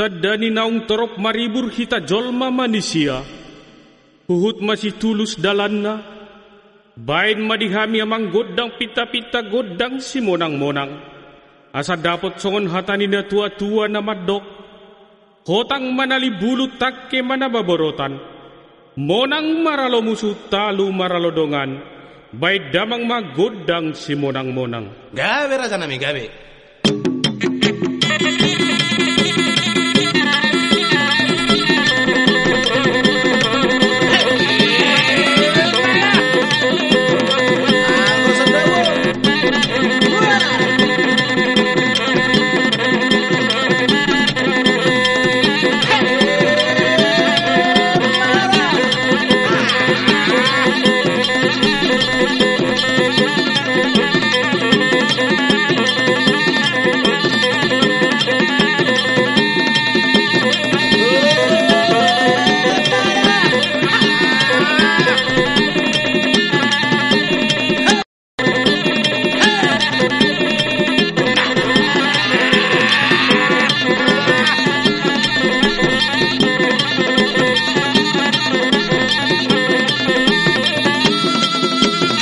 Tadani naung torop maribur hita jolma manusia. Huhut masih tulus dalanna. Bain madihami amang godang pita-pita godang si monang-monang. Asa dapat songon hatani na tua-tua na madok. Hotang manali bulu takke mana baborotan. Monang maralo musuh talu maralo dongan. Baik damang magodang si monang-monang. Gawe raja nami gawe.